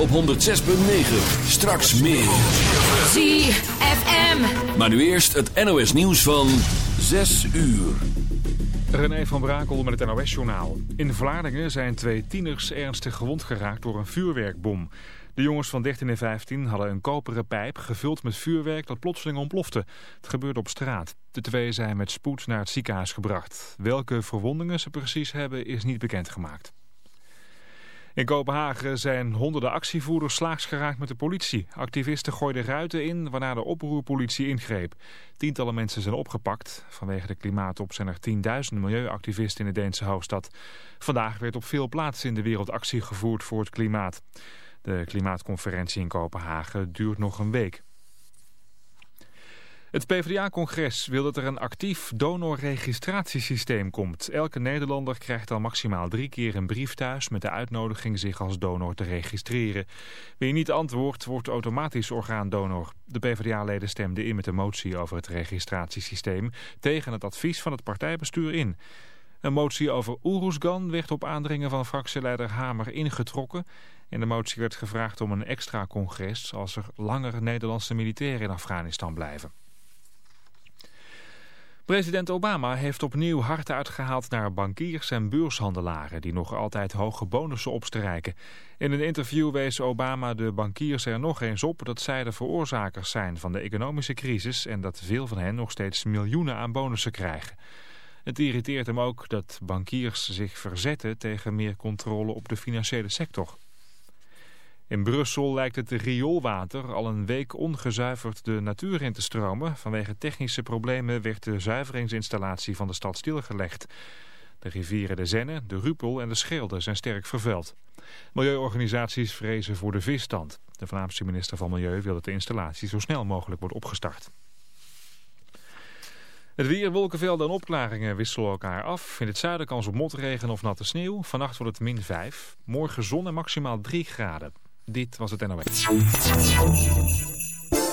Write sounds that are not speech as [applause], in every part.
op 106.9. Straks meer. ZFM. Maar nu eerst het NOS nieuws van 6 uur. René van Brakel met het NOS-journaal. In Vlaardingen zijn twee tieners ernstig gewond geraakt door een vuurwerkbom. De jongens van 13 en 15 hadden een koperen pijp gevuld met vuurwerk dat plotseling ontplofte. Het gebeurde op straat. De twee zijn met spoed naar het ziekenhuis gebracht. Welke verwondingen ze precies hebben is niet bekendgemaakt. In Kopenhagen zijn honderden actievoerders slaags geraakt met de politie. Activisten gooiden ruiten in, waarna de oproerpolitie ingreep. Tientallen mensen zijn opgepakt. Vanwege de klimaatop zijn er tienduizenden milieuactivisten in de Deense hoofdstad. Vandaag werd op veel plaatsen in de wereld actie gevoerd voor het klimaat. De klimaatconferentie in Kopenhagen duurt nog een week. Het PvdA-congres wil dat er een actief donorregistratiesysteem komt. Elke Nederlander krijgt dan maximaal drie keer een brief thuis... met de uitnodiging zich als donor te registreren. Wie niet antwoordt, wordt automatisch orgaandonor. De PvdA-leden stemden in met een motie over het registratiesysteem... tegen het advies van het partijbestuur in. Een motie over Oeroesgan werd op aandringen van fractieleider Hamer ingetrokken... In de motie werd gevraagd om een extra congres als er langer Nederlandse militairen in Afghanistan blijven. President Obama heeft opnieuw hard uitgehaald naar bankiers en beurshandelaren die nog altijd hoge bonussen opstrijken. In een interview wees Obama de bankiers er nog eens op dat zij de veroorzakers zijn van de economische crisis en dat veel van hen nog steeds miljoenen aan bonussen krijgen. Het irriteert hem ook dat bankiers zich verzetten tegen meer controle op de financiële sector. In Brussel lijkt het rioolwater al een week ongezuiverd de natuur in te stromen. Vanwege technische problemen werd de zuiveringsinstallatie van de stad stilgelegd. De rivieren de Zenne, de Rupel en de Schelde zijn sterk vervuild. Milieuorganisaties vrezen voor de visstand. De Vlaamse minister van Milieu wil dat de installatie zo snel mogelijk wordt opgestart. Het weer, wolkenvelden en opklaringen wisselen elkaar af. In het zuiden kans op motregen of natte sneeuw. Vannacht wordt het min 5. Morgen zon en maximaal 3 graden. Dit was het NOS.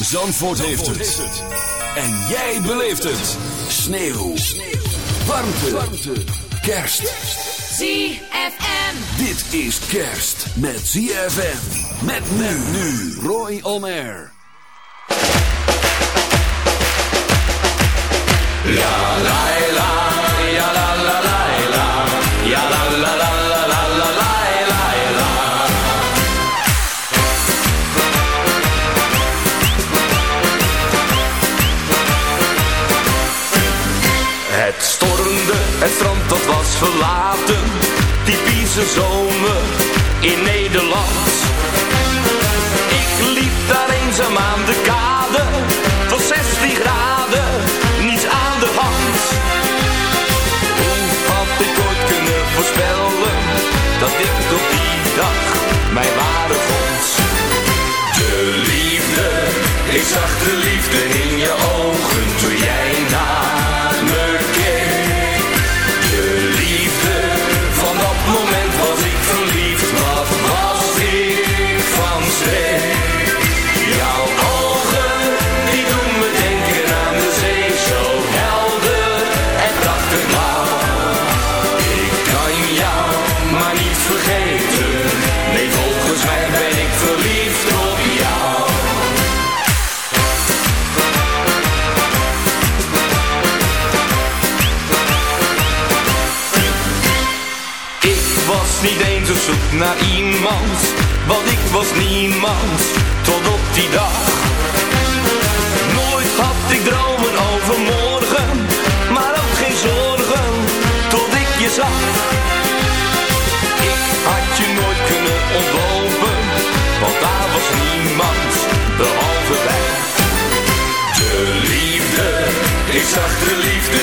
Zandvoort heeft het. En jij beleeft het. Sneeuw. Warmte. Warmte. Kerst. ZFM. Dit is kerst met ZFM. Met men nu. Roy On Air. Ja, la, la, Het stormde, het strand dat was verlaten. Typische zomer in Nederland. Ik liep daar eenzaam aan de kade. Het was 16 graden, niets aan de hand. Hoe had ik ooit kunnen voorspellen dat ik op die dag mijn ware vond? De liefde, ik zag de liefde naar iemand, want ik was niemand, tot op die dag. Nooit had ik dromen over morgen, maar ook geen zorgen, tot ik je zag. Ik had je nooit kunnen ontlopen, want daar was niemand, behalve wij. De liefde, ik zag de liefde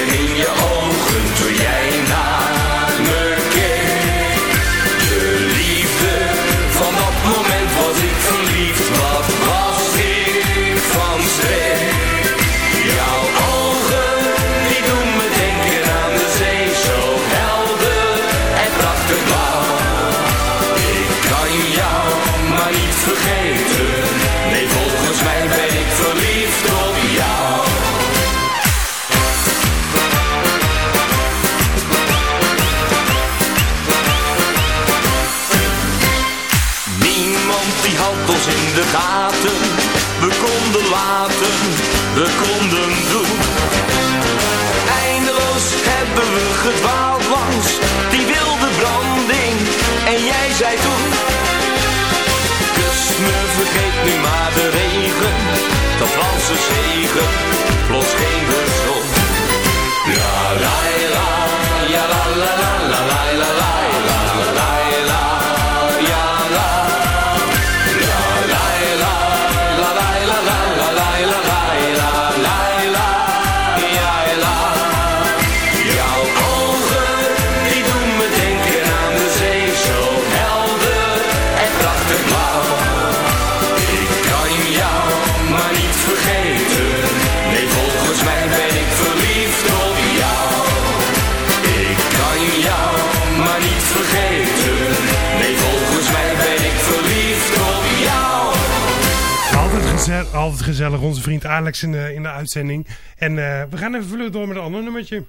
vergeten, nee volgens mij ben ik verliefd op jou. Niemand die had ons in de gaten. We konden laten, we konden doen. Eindeloos hebben we gedwaald langs die wilde branding. En jij zei toen: me vergeet nu maar de regen, dat Franse zegen, plots geen de zon. La la la, ja la la la la la la. Altijd gezellig, onze vriend Alex in de, in de uitzending. En eh, we gaan even vlug door met een ander nummertje.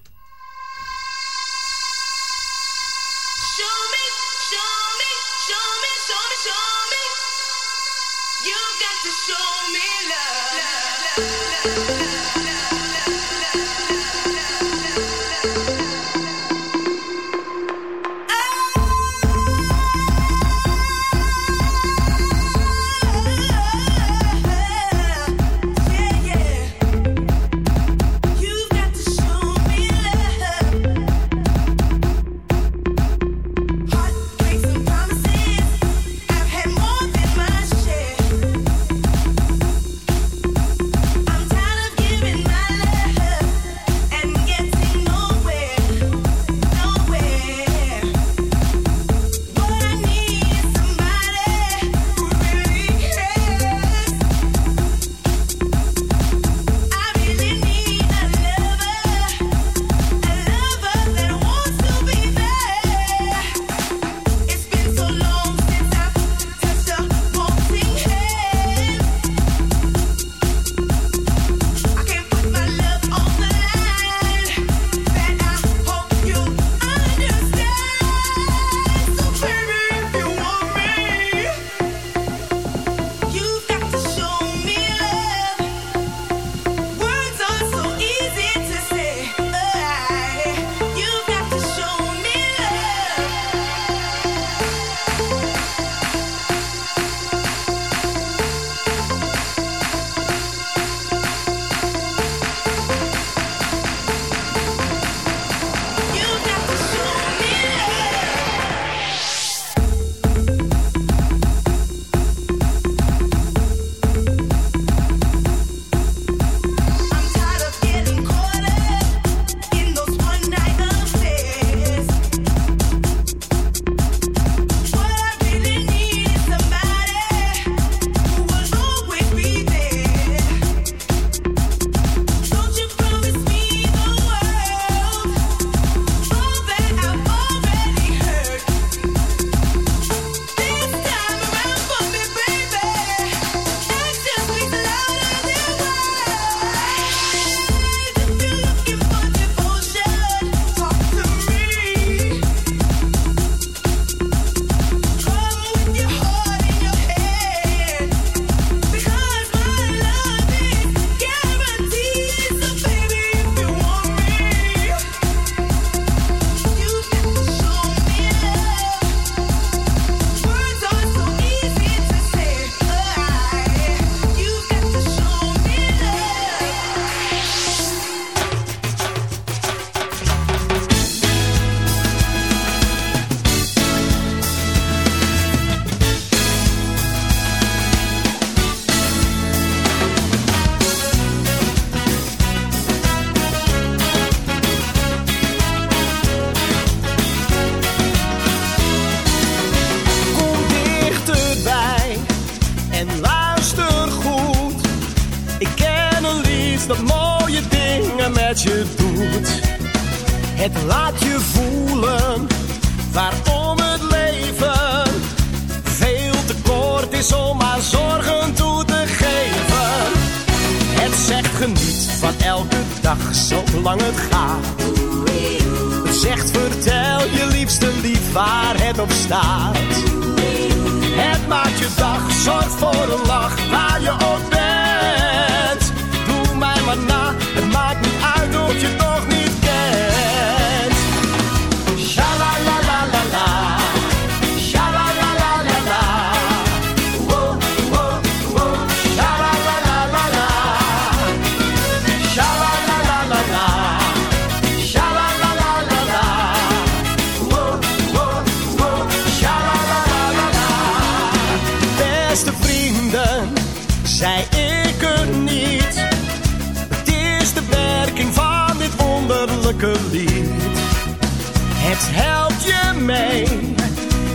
Het helpt je mee,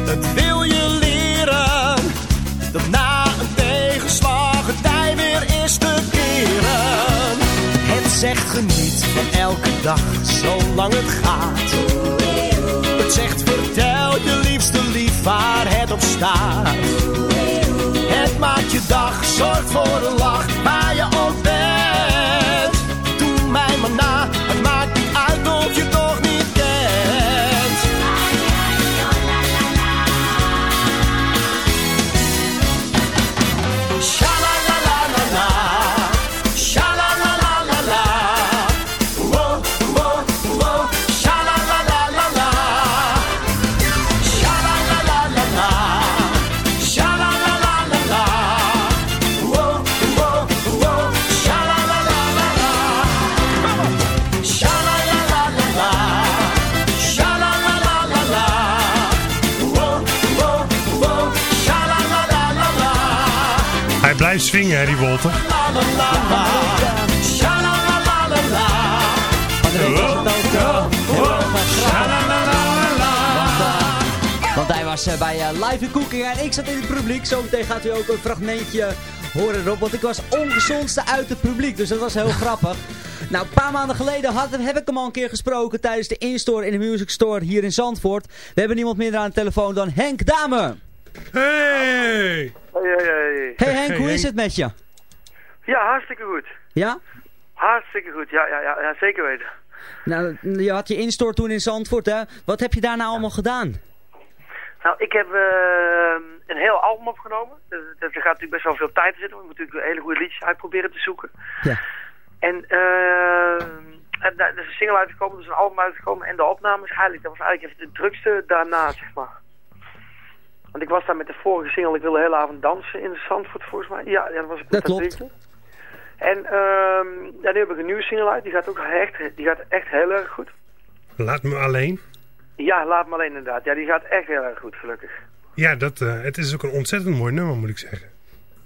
het wil je leren. Dat na een tegenslag het tij weer is te keren. Het zegt geniet van elke dag, zolang het gaat. Het zegt vertel je liefste lief waar het op staat. Het maakt je dag, zorgt voor een lach waar je ook bent. Doe mij maar na, swingen, die Wolter. Want hij was eh, bij eh, Live in Cooking en ik zat in het publiek. Zometeen gaat u ook een fragmentje horen Rob. Want ik was ongezondste uit het publiek. Dus dat was heel [laughs] grappig. Nou, een paar maanden geleden had, heb ik hem al een keer gesproken tijdens de instore in de Music Store hier in Zandvoort. We hebben niemand minder aan de telefoon dan Henk Dame. Hey, hey, hey. Hey Henk, hoe is het met je? Ja, hartstikke goed. Ja? Hartstikke goed, ja, ja, ja, ja zeker weten. Nou, je had je instore toen in Zandvoort, hè? Wat heb je daar nou allemaal gedaan? Nou, ik heb eh, een heel album opgenomen. Er, er gaat natuurlijk best wel veel tijd in zitten. We moeten natuurlijk hele goede liedjes uit proberen te zoeken. Ja. En eh, en daar is een single uitgekomen, dus een album uitgekomen. En de opnames, eigenlijk, dat was eigenlijk even de drukste daarna, zeg maar. Want ik was daar met de vorige single, ik wilde de hele avond dansen in Zandvoort volgens mij. Ja, ja dat was ik met Dat klopt. En ehm ja, nu heb ik een nieuwe single uit, die gaat ook echt, die gaat echt heel erg goed. Laat me alleen. Ja, laat me alleen inderdaad. Ja, die gaat echt heel erg goed, gelukkig. Ja, dat, eh, het is ook een ontzettend mooi nummer, moet ik zeggen.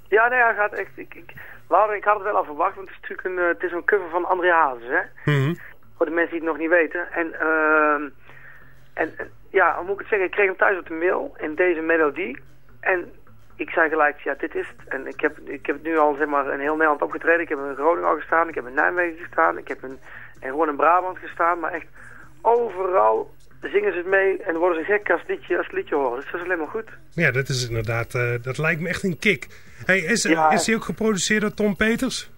Ja, nee, hij gaat echt... Ik, ik, Laura, ik had het wel al verwacht, want het is natuurlijk een, eh, het is een cover van André Hazes, hè? Mhm. Voor de mensen die het nog niet weten. En, ehm en ja, hoe moet ik het zeggen? Ik kreeg hem thuis op de mail in deze melodie. En ik zei gelijk, ja, dit is het. En ik heb, ik heb het nu al, zeg maar, in heel Nederland opgetreden. Ik heb in Groningen al gestaan, ik heb in Nijmegen gestaan, ik heb in, en gewoon in Brabant gestaan. Maar echt overal zingen ze het mee en worden ze gek als het liedje, als het liedje horen. Dus dat is alleen maar goed. Ja, dat is inderdaad, eh, dat lijkt me echt een kick. Hey, is, Ja. is hij ook geproduceerd door Tom Peters?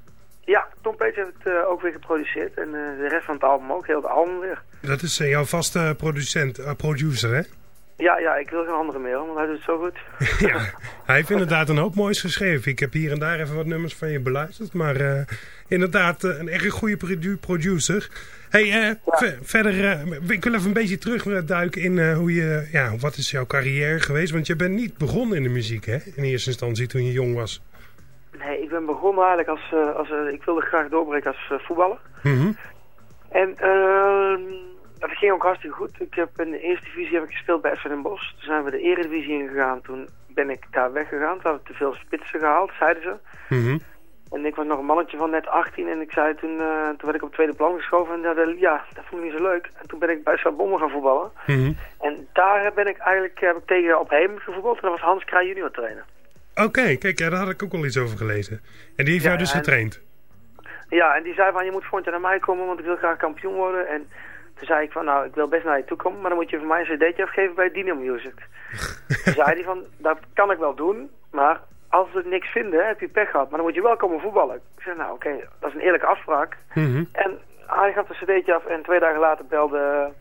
Tom heeft het eh, ook weer geproduceerd. En eh, de rest van het album ook, heel het album weer. Dat is eh, jouw vaste producent, producer, hè? Ja, ja, ik wil geen andere meer, want hij doet het zo goed. [laughs] ja, hij heeft inderdaad een hoop moois geschreven. Ik heb hier en daar even wat nummers van je beluisterd. Maar eh, inderdaad eh, een erg goede produ- producer. Hey, ver- verder, ik wil even een beetje terugduiken in hoe je, ja, wat is jouw carrière geweest? Want je bent niet begonnen in de muziek, hè? In eerste instantie toen je jong was. Nee, ik ben begonnen eigenlijk als, eh, als eh, ik wilde graag doorbreken als eh, voetballer. Mhm. En ehm dat ging ook hartstikke goed. Ik heb in de eerste divisie heb ik gespeeld bij Den Bosch. Toen zijn we de eredivisie ingegaan. Toen ben ik daar weggegaan. Toen hadden we te veel spitsen gehaald, zeiden ze. Mhm. En ik was nog een mannetje van net 18 en ik zei toen, toen werd ik op het tweede plan geschoven. En ja, dat- ja, dat vond ik niet zo leuk. En toen ben ik bij Sabonne gaan voetballen. Mhm. En daar ben ik eigenlijk heb ik tegen op Heem gevoetbald. En dat was Hans Kraaij junior trainer. Oké, kijk, ja, daar had ik ook al iets over gelezen. En die heeft Ja, jou dus en- getraind. Ja, en die zei van, je moet jaar naar mij komen, want ik wil graag kampioen worden. En toen zei ik van, nou, ik wil best naar je toe komen, maar dan moet je voor mij een cd'tje afgeven bij Dino Music. [laughs] toen zei hij van, dat kan ik wel doen, maar als we niks vinden, heb je pech gehad. Maar dan moet je wel komen voetballen. Ik zei, nou oké, dat is een eerlijke afspraak. Mhm. En hij gaf een cd'tje af en twee dagen later belde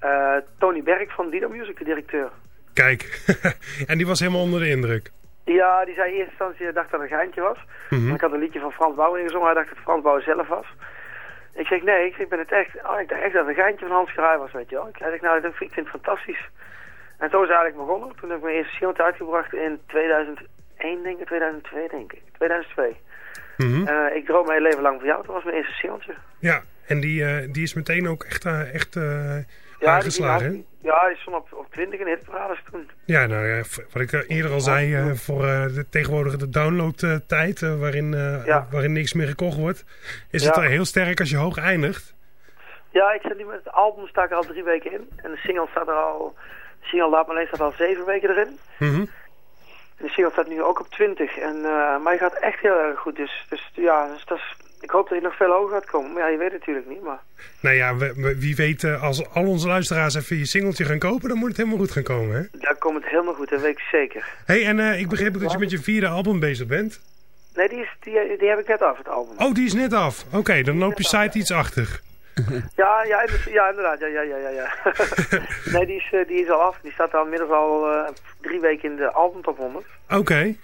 eh, Tony Berg van Dino Music, de directeur. Kijk, [laughs] en die was helemaal onder de indruk. Ja, die zei in eerste instantie, hij dacht dat het een geintje was. Mhm. Ik had een liedje van Frans Bauer ingezongen, hij dacht dat het Frans Bauer zelf was. Ik zeg, nee, ik, zeg, ik ben het echt, oh, ik dacht echt dat het een geintje van Hans Kraai was, weet je wel. Ik zeg, nou, ik vind het fantastisch. En zo is het eigenlijk begonnen. Toen heb ik mijn eerste singeltje uitgebracht in 2001, denk ik, 2002, denk ik. 2002. Mhm. Eh, ik droom mijn leven lang voor jou, dat was mijn eerste singeltje. Ja, en die, eh, die is meteen ook echt, eh, echt Ja, aangeslagen. Die, ja, die stond op, op 20 in de hitparades toen. Ja, nou ja, wat ik eh, eerder al zei, eh, voor eh, de tegenwoordige de downloadtijd, waarin, Ja. waarin niks meer gekocht wordt, is Ja. het heel sterk als je hoog eindigt. Ja, ik zit nu met het album sta ik er al drie weken in. En de single staat er al, de single Laat me alleen staat al zeven weken erin. Mhm. En de single staat nu ook op 20. En, maar je gaat echt heel erg goed. Dus, dus ja, dus dat is, ik hoop dat je nog veel hoger gaat komen. Maar ja, je weet het natuurlijk niet. Maar Nou ja, we- we- wie weet, eh, als al onze luisteraars even je singeltje gaan kopen, dan moet het helemaal goed gaan komen, hè? daar komt het helemaal goed, dat weet ik zeker. hey, en eh, ik begreep ook dat je met je vierde album bezig bent. Nee, die, is, die, die heb ik net af, het album. Oh, die is net af. Oké, dan loopt je site iets achter. Ja, ja, inderdaad, ja, inderdaad. Ja, ja, ja, ja, ja. [laughs] nee, die is, eh, die is al af. Die staat al inmiddels al eh, drie weken in de album top 100. Oké.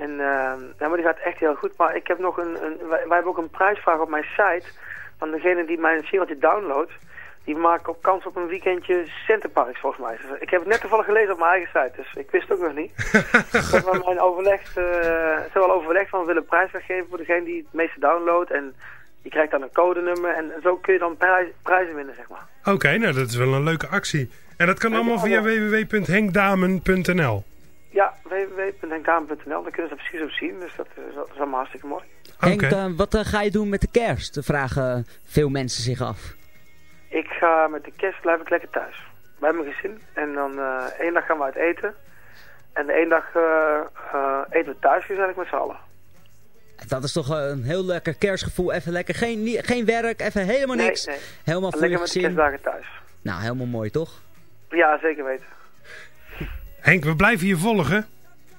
En, eh, ja, maar die gaat echt heel goed. Maar ik heb nog een, een wij, wij hebben ook een prijsvraag op mijn site. Van degene die mijn singeltje downloadt. Die maken ook kans op een weekendje Centerparks volgens mij. Dus ik heb het net toevallig gelezen op mijn eigen site. Dus ik wist het ook nog niet. [laughs] ik heb wel mijn overlegd, eh, ze hebben al overlegd van we willen prijsvraag geven voor degene die het meeste downloadt. En je krijgt dan een codenummer. En zo kun je dan prijs- prijzen winnen, zeg maar. Oké, nou dat is wel een leuke actie. En dat kan allemaal via www.henkdamen.nl. Ja, www.henkamer.nl. Daar kunnen ze precies op zien. Dus dat is, dat is allemaal hartstikke mooi. Henk, eh, wat eh, ga je doen met de kerst? Vragen veel mensen zich af. Ik ga met de kerst blijf ik lekker thuis. Bij mijn gezin. En dan eh één dag gaan we uit eten. En de één dag eh, eh, eten we thuis gezellig met z'n allen. Dat is toch eh, een heel lekker kerstgevoel. Even lekker, geen, nie- geen werk, even helemaal niks. nee. Helemaal voor je Lekker met de gezin. kerstdagen thuis. Nou, helemaal mooi toch? Ja, zeker weten. Henk, we blijven je volgen.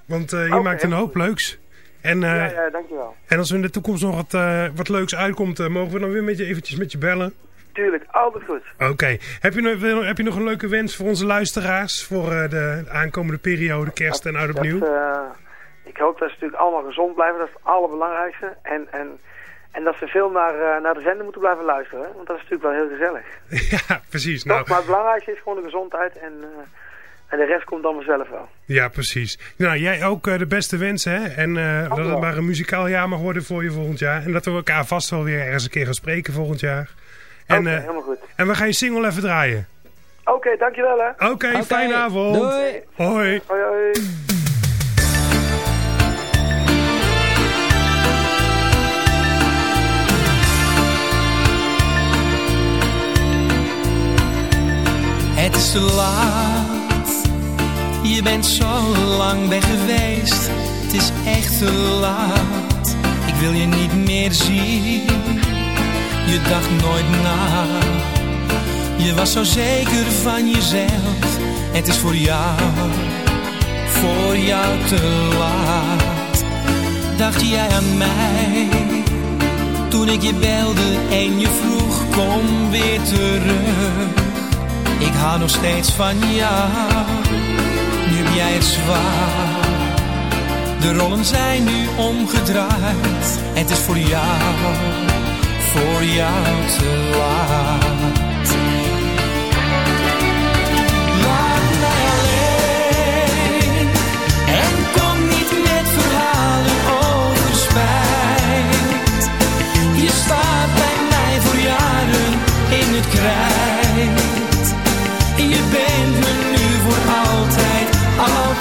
Want eh, je maakt een hoop leuks. En, eh, ja, ja, dankjewel. en als er in de toekomst nog wat, eh, wat leuks uitkomt, mogen we dan weer met je eventjes met je bellen. Tuurlijk, altijd goed. Oké. Heb, je heb je nog een leuke wens voor onze luisteraars voor de aankomende periode, kerst en oud opnieuw? Ik hoop dat ze natuurlijk allemaal gezond blijven. Dat is het allerbelangrijkste. En, en, en dat ze veel naar, naar de zender moeten blijven luisteren. Want dat is natuurlijk wel heel gezellig. [laughs] ja, precies. Toch? Nou, Maar het belangrijkste is gewoon de gezondheid. En, en de rest komt dan vanzelf wel. ja, precies. Nou, jij ook eh, de beste wensen, hè? En eh, dat het maar een muzikaal jaar mag worden voor je volgend jaar. En dat we elkaar vast wel weer ergens een keer gaan spreken volgend jaar. En, Oké, eh, helemaal goed. en we gaan je single even draaien. Oké, dankjewel hè. Oké, fijne avond. Doei. Hoi. Hoi hoi. Het is te laat, je bent zo lang weg geweest. Het is echt te laat, ik wil je niet meer zien. Je dacht nooit na, je was zo zeker van jezelf. Het is voor jou, voor jou te laat. Dacht jij aan mij, toen ik je belde en je vroeg kom weer terug. Ik hou nog steeds van jou, jij het zwaar. De rollen zijn nu omgedraaid, het is voor jou, voor jou te laat.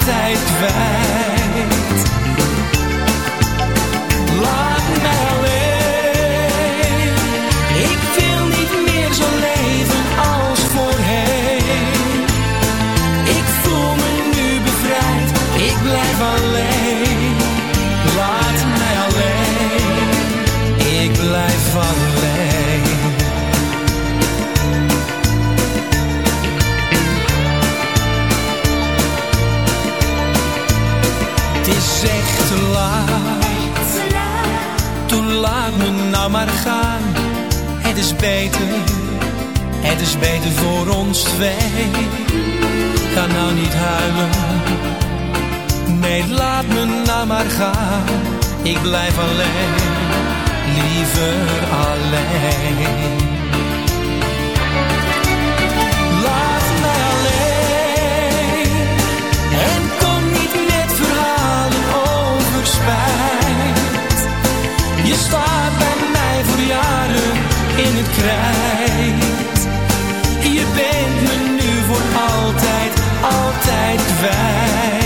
Altijd kwijt. Laat. Toen laat me nou maar gaan. Het is beter, het is beter voor ons twee. Ga nou niet huilen. Nee, laat me nou maar gaan. Ik blijf alleen, liever alleen. Je bent me nu voor altijd, altijd kwijt.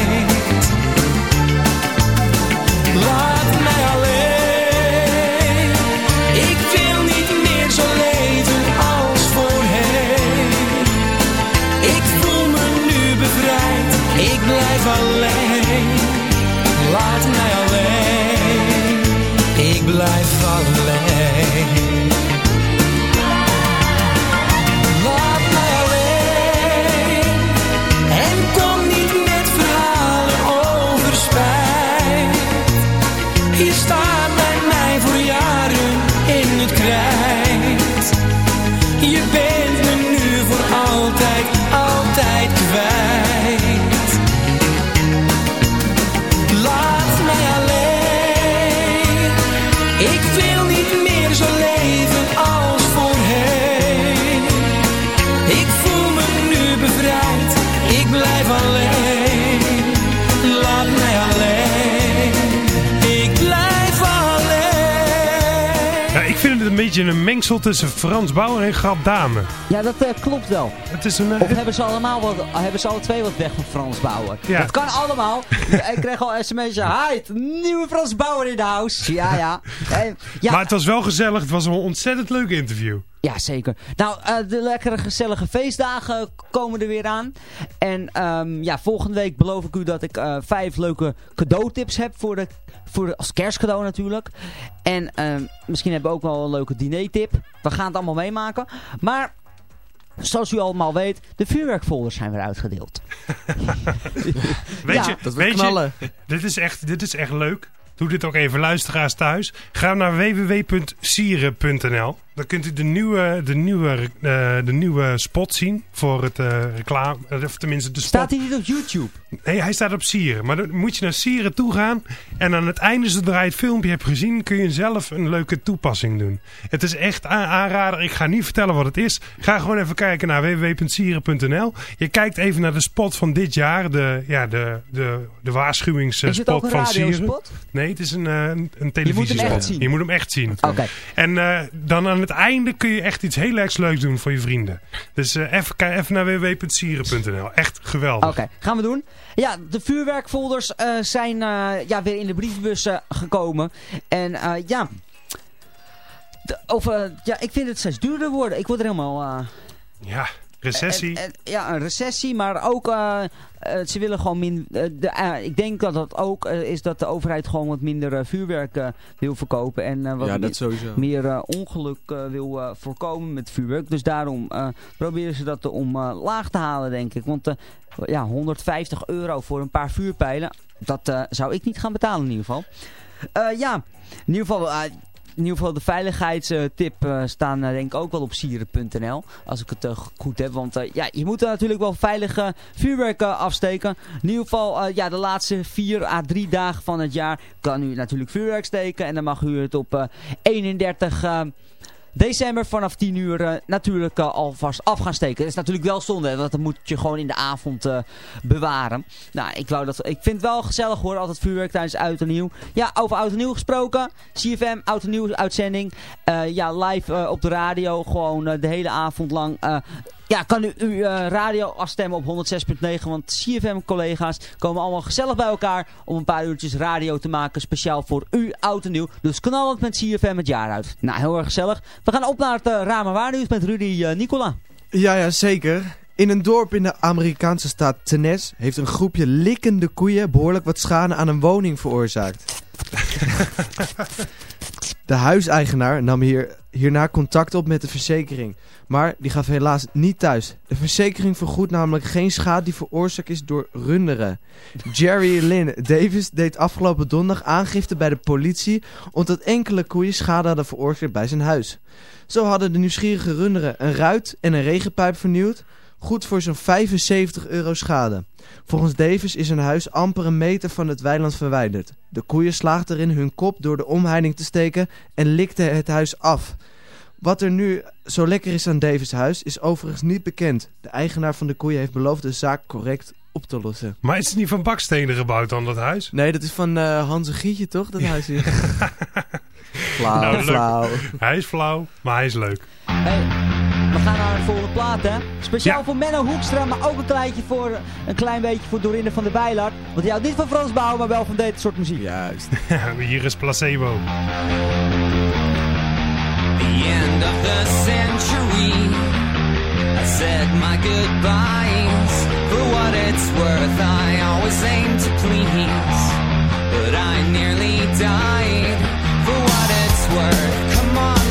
Beetje een mengsel tussen Frans Bauer en Grap Dame. Ja, dat eh, klopt wel. Het is een... eh, Of hebben ze allemaal wat, hebben ze alle twee wat weg van Frans Bauer? Ja. Dat kan allemaal. [laughs] ik kreeg al sms'je. Hi, nieuwe Frans Bauer in de house. Ja, ja. Eh, ja. Maar het was wel gezellig. Het was een ontzettend leuk interview. Ja, zeker. Nou, eh, de lekkere gezellige feestdagen komen er weer aan. En ehm, ja, volgende week beloof ik u dat ik vijf leuke cadeautips heb voor de, voor de, als kerstcadeau natuurlijk. En ehm, misschien hebben we ook wel een leuke dinertip. We gaan het allemaal meemaken. Maar... Zoals u allemaal weet, de vuurwerkfolders zijn weer uitgedeeld. [laughs] Weet Ja. je, Dat weet knallen. Je, dit, is echt, dit is echt leuk. Doe dit ook even luisteraars thuis. Ga naar www.sieren.nl. Dan kunt u de nieuwe, de, nieuwe, eh, de nieuwe spot zien voor het eh, reclame. Of tenminste de spot. Staat hij niet op YouTube? Nee, hij staat op Sieren. Maar dan moet je naar Sieren toe gaan. En aan het einde, zodra je het filmpje hebt gezien, kun je zelf een leuke toepassing doen. Het is echt aan aanrader. Ik ga niet vertellen wat het is. Ga gewoon even kijken naar www.sieren.nl. Je kijkt even naar de spot van dit jaar. De, ja, de, de, de waarschuwingsspot van Sieren. Nee, het is een, eh, een, een Je moet hem televisiespot. echt zien. Je moet hem echt zien. Oké. En eh, dan aan het einde kun je echt iets heel erg leuks doen voor je vrienden. Dus eh, even, kijk even naar www.sieren.nl. Echt geweldig. Oké, gaan we doen. Ja, de vuurwerkfolders eh, zijn eh, ja, weer in de brievenbus eh, gekomen. En ja, de, of, ja, ik vind het steeds duurder worden. Ik word er helemaal... Ja, recessie. en- en- ja, een recessie, maar ook... eh, eh, ze willen gewoon min, eh, de, eh, ik denk dat dat ook eh, is dat de overheid gewoon wat minder eh, vuurwerk eh, wil verkopen. En eh, wat Ja, meer eh, ongeluk eh, wil eh, voorkomen met vuurwerk. Dus daarom eh, proberen ze dat om eh, laag te halen, denk ik. Want eh, ja, 150 euro voor een paar vuurpijlen, dat eh, zou ik niet gaan betalen in ieder geval. Eh, ja, in ieder geval... in ieder geval de veiligheidstip eh, staan eh, denk ik ook wel op sieren.nl. Als ik het eh, goed heb. Want ja, je moet natuurlijk wel veilig eh, vuurwerk afsteken. In ieder geval ja, de laatste 4 à 3 dagen van het jaar kan u natuurlijk vuurwerk steken. En dan mag u het op eh, 31 eh, december vanaf 10 uur eh, natuurlijk eh, alvast af gaan steken. Dat is natuurlijk wel zonde, want dat moet je gewoon in de avond eh, bewaren. Nou, ik, wou dat, ik vind het wel gezellig hoor, altijd vuurwerk tijdens Oud en Nieuw. Ja, over Oud en Nieuw gesproken. CFM, Oud en Nieuw uitzending. Ja, live op de radio, gewoon de hele avond lang... eh, ja, kan u uw eh, radio afstemmen op 106.9, want CFM-collega's komen allemaal gezellig bij elkaar om een paar uurtjes radio te maken, speciaal voor u, oud en nieuw. Dus knallend met CFM het jaar uit. Nou, heel erg gezellig. We gaan op naar het uh, Rame Waarnieuws met Rudy eh, Nicola. Ja, ja, zeker. In een dorp in de Amerikaanse staat Tennessee heeft een groepje likkende koeien behoorlijk wat schade aan een woning veroorzaakt. [laughs] De huiseigenaar nam hier, hierna contact op met de verzekering, maar die gaf helaas niet thuis. De verzekering vergoedt namelijk geen schade die veroorzaakt is door runderen. Jerry Lynn Davis deed afgelopen donderdag aangifte bij de politie omdat enkele koeien schade hadden veroorzaakt bij zijn huis. Zo hadden de nieuwsgierige runderen een ruit en een regenpijp vernieuwd, goed voor zo'n 75 euro schade. Volgens Davis is zijn huis amper een meter van het weiland verwijderd. De koeien slaagden erin hun kop door de omheining te steken en likten het huis af. Wat er nu zo lekker is aan Davis' huis is overigens niet bekend. De eigenaar van de koeien heeft beloofd de zaak correct op te lossen. Maar is het niet van bakstenen gebouwd dan, dat huis? Nee, dat is van eh, Hans en Gietje toch, dat huis hier? [laughs] flauw, Nou, flauw. Hij is flauw, maar hij is leuk. Hey, we gaan naar de volgende plaat, hè. Speciaal voor Menno Hoekstra, maar ook een, kleintje voor, een klein beetje voor Dorinde van der Bijlaard. Want die houdt niet van Frans Bouw, maar wel van dit soort muziek. Juist. [laughs] Hier is placebo. the end of the century. I said my goodbyes. For what it's worth, I always aim to please. But I nearly died. For what it's worth, come on,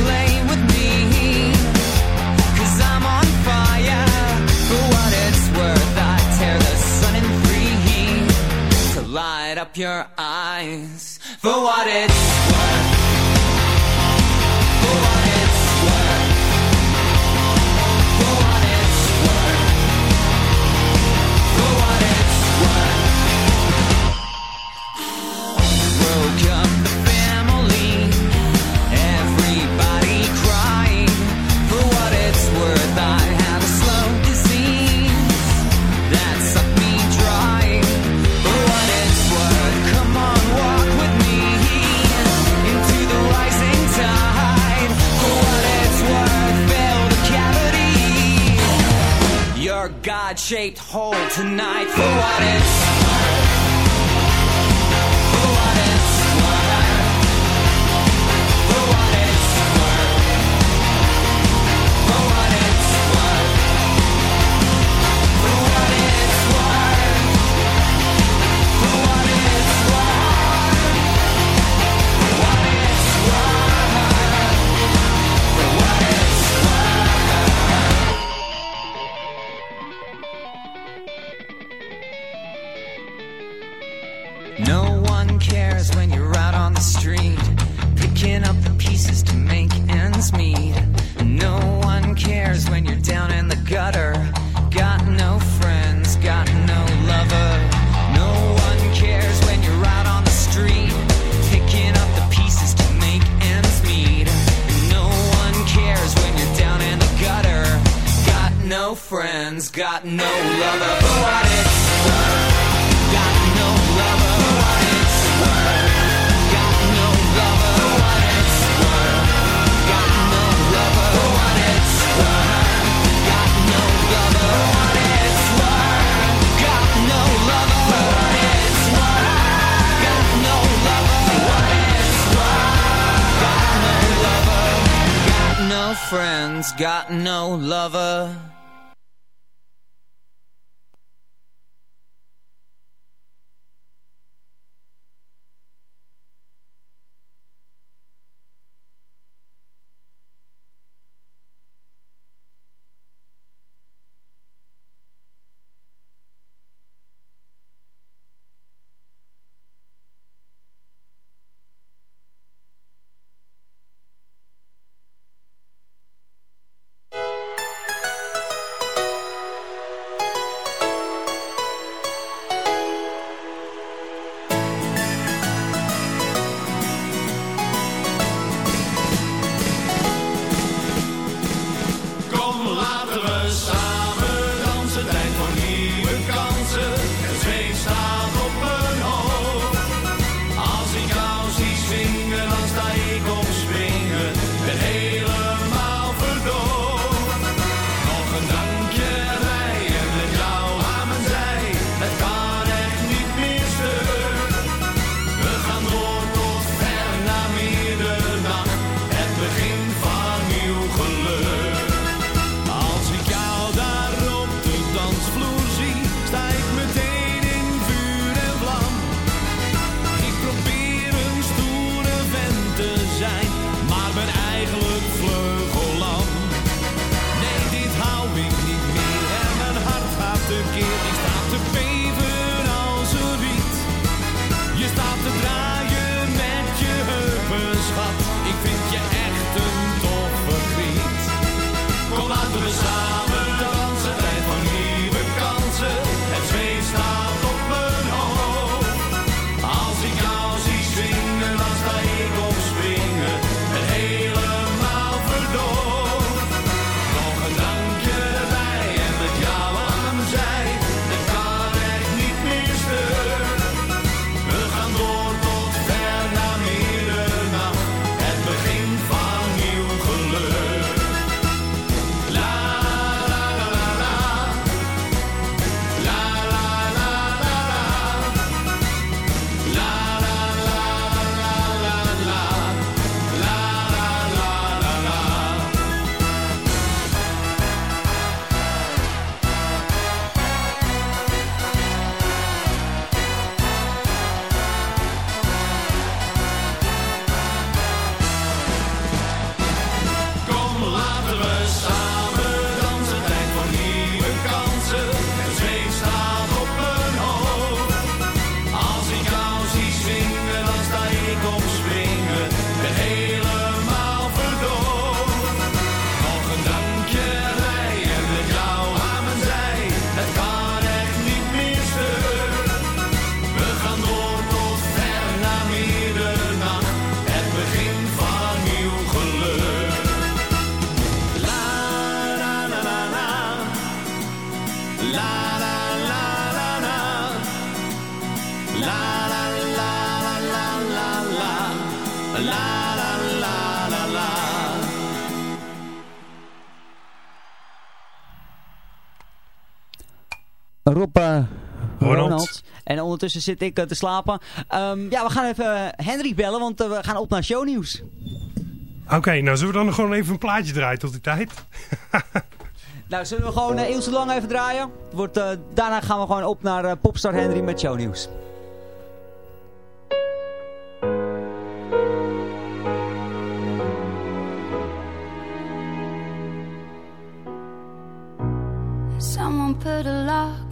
light up your eyes. For what it's worth. God-shaped hole tonight. For what it's No one cares when you're out on the street, picking up the pieces to make ends meet. No one cares when you're down in the gutter, got no friends, got no lover. No one cares when you're out on the street, picking up the pieces to make ends meet. No one cares when you're down in the gutter, got no friends, got no lover. For got no lover. Rob eh, Ronald. Ronald. En ondertussen zit ik eh, te slapen. Ehm, ja, we gaan even eh, Henry bellen, want eh, we gaan op naar shownieuws. Oké, nou zullen we dan nog gewoon even een plaatje draaien tot die tijd? [laughs] Nou, zullen we gewoon uh, Ilse Lang even draaien? Wordt, eh, daarna gaan we gewoon op naar Popstar Henry met shownieuws. Someone put a lock